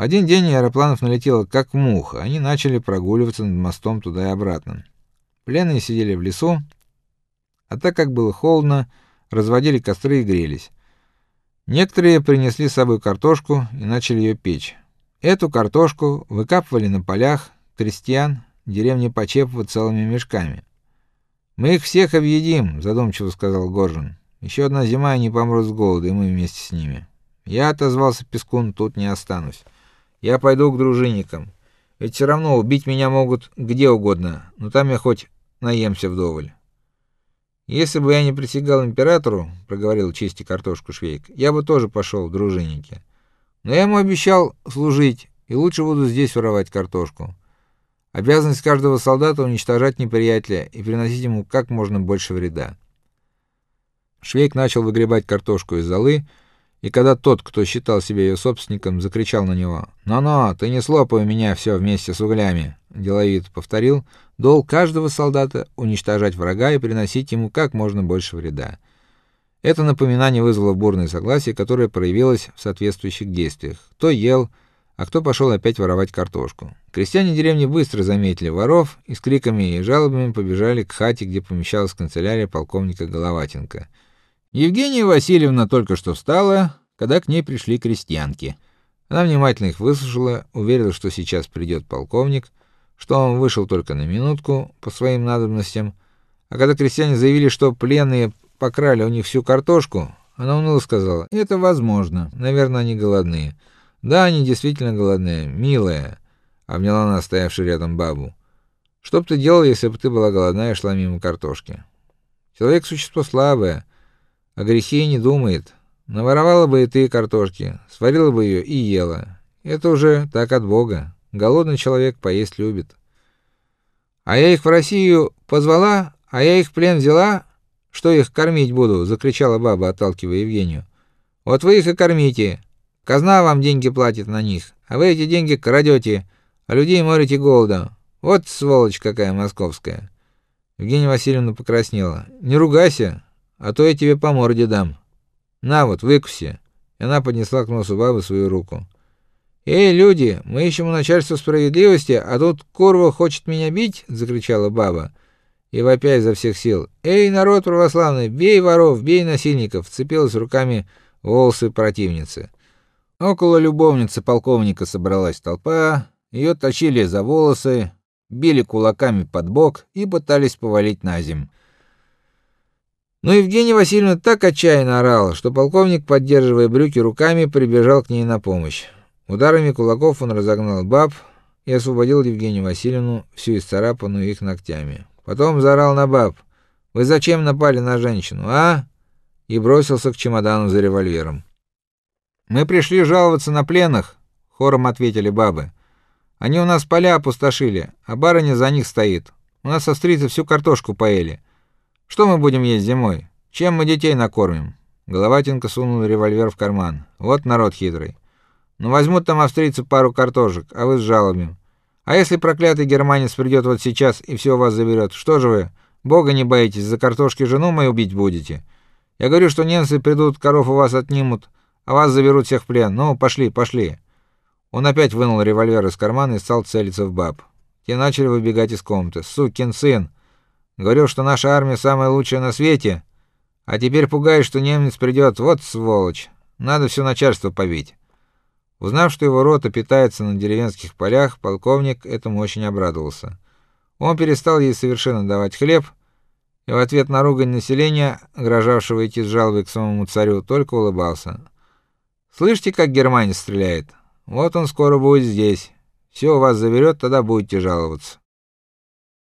Один день аэропланов налетело как мух, они начали прогуливаться над мостом туда и обратно. Пленные сидели в лесу, а так как было холодно, разводили костры и грелись. Некоторые принесли с собой картошку и начали ее печь. Эту картошку выкапывали на полях крестьян деревни Почепово целыми мешками. Мы их всех объедим, задумчиво сказал Горжин. Еще одна зима, и они помрут с голода, и мы вместе с ними. Я отозвался Пескун, тут не останусь. Я пойду к дружинникам. Ведь все равно убить меня могут где угодно, но там я хоть наемся вдоволь. Если бы я не присягал императору, проговорил чисти картошку Швейк, я бы тоже пошел в дружинники. Но я ему обещал служить, и лучше буду здесь воровать картошку. Обязанность каждого солдата уничтожать неприятеля и приносить ему как можно больше вреда. Швейк начал выгребать картошку из золы, и когда тот, кто считал себя ее собственником, закричал на него: "Но-но, ты не слопай у меня все вместе с углями", деловит повторил: "Долг каждого солдата уничтожать врага и приносить ему как можно больше вреда". Это напоминание вызвало бурное согласие, которое проявилось в соответствующих действиях. Кто ел, а кто пошел опять воровать картошку. Крестьяне деревни быстро заметили воров и с криками и жалобами побежали к хате, где помещалась канцелярия полковника Головатенко. Евгения Васильевна только что встала, когда к ней пришли крестьянки. Она внимательно их выслушала, уверила, что сейчас придет полковник, что он вышел только на минутку по своим надобностям, а когда крестьяне заявили, что пленные покрали у них всю картошку, она уныло сказала: "Это возможно. Наверное, они голодные". "Да, они действительно голодные, милая", обняла она стоявшую рядом бабу. "Что бы ты делала, если бы ты была голодная и шла мимо картошки?" Человек существо слабое, о грехе не думает. Наворовала бы и ты картошки, сварила бы ее и ела. Это уже так от Бога. Голодный человек поесть любит. А я их в Россию позвала, а я их в плен взяла, что их кормить буду, закричала баба, отталкивая Евгению. Вот вы их и кормите. Казна вам деньги платит на них, а вы эти деньги крадете, а людей морите голодом. Вот сволочь какая московская. Евгения Васильевна покраснела. Не ругайся, а то я тебе по морде дам. На вот, выкуси. И она поднесла к носу бабы свою руку. Эй, люди, мы ищем у начальства справедливости, а тут курва хочет меня бить, закричала баба и вопя изо всех сил: "Эй, народ православный, бей воров, бей насильников!" вцепилась руками волосы противницы. Около любовницы полковника собралась толпа, ее тащили за волосы, били кулаками под бок и пытались повалить на земь. Но Евгения Васильевна так отчаянно орала, что полковник, поддерживая брюки руками, прибежал к ней на помощь. Ударами кулаков он разогнал баб и освободил Евгению Васильевну, всю исцарапанную их ногтями. Потом заорал на баб: "Вы зачем напали на женщину, а?" и бросился к чемодану за револьвером. "Мы пришли жаловаться на пленных", хором ответили бабы. "Они у нас поля опустошили, а барыня за них стоит. У нас австрийцы всю картошку поели. Что мы будем есть зимой? Чем мы детей накормим?" Головатенко сунул револьвер в карман. "Вот народ хитрый. Ну возьмут там австрийцы пару картошек, а вы с жалобами. А если проклятый германец придет вот сейчас и все вас заберет, что же вы? Бога не боитесь, за картошки жену мою убить будете? Я говорю, что немцы придут, коров у вас отнимут, а вас заберут всех в плен. Ну, пошли, пошли. Он опять вынул револьвер из кармана и стал целиться в баб. Те начали выбегать из комнаты. Сукин сын. Говорил, что наша армия самая лучшая на свете, а теперь пугает, что немец придет. Вот сволочь. Надо все начальство побить. Узнав, что его рота питается на деревенских полях, полковник этому очень обрадовался. Он перестал ей совершенно давать хлеб, и в ответ на ругань населения, угрожавшего идти с жалобой к самому царю, только улыбался. Слышите, как германец стреляет? Вот он скоро будет здесь. Все у вас заберет, тогда будете жаловаться.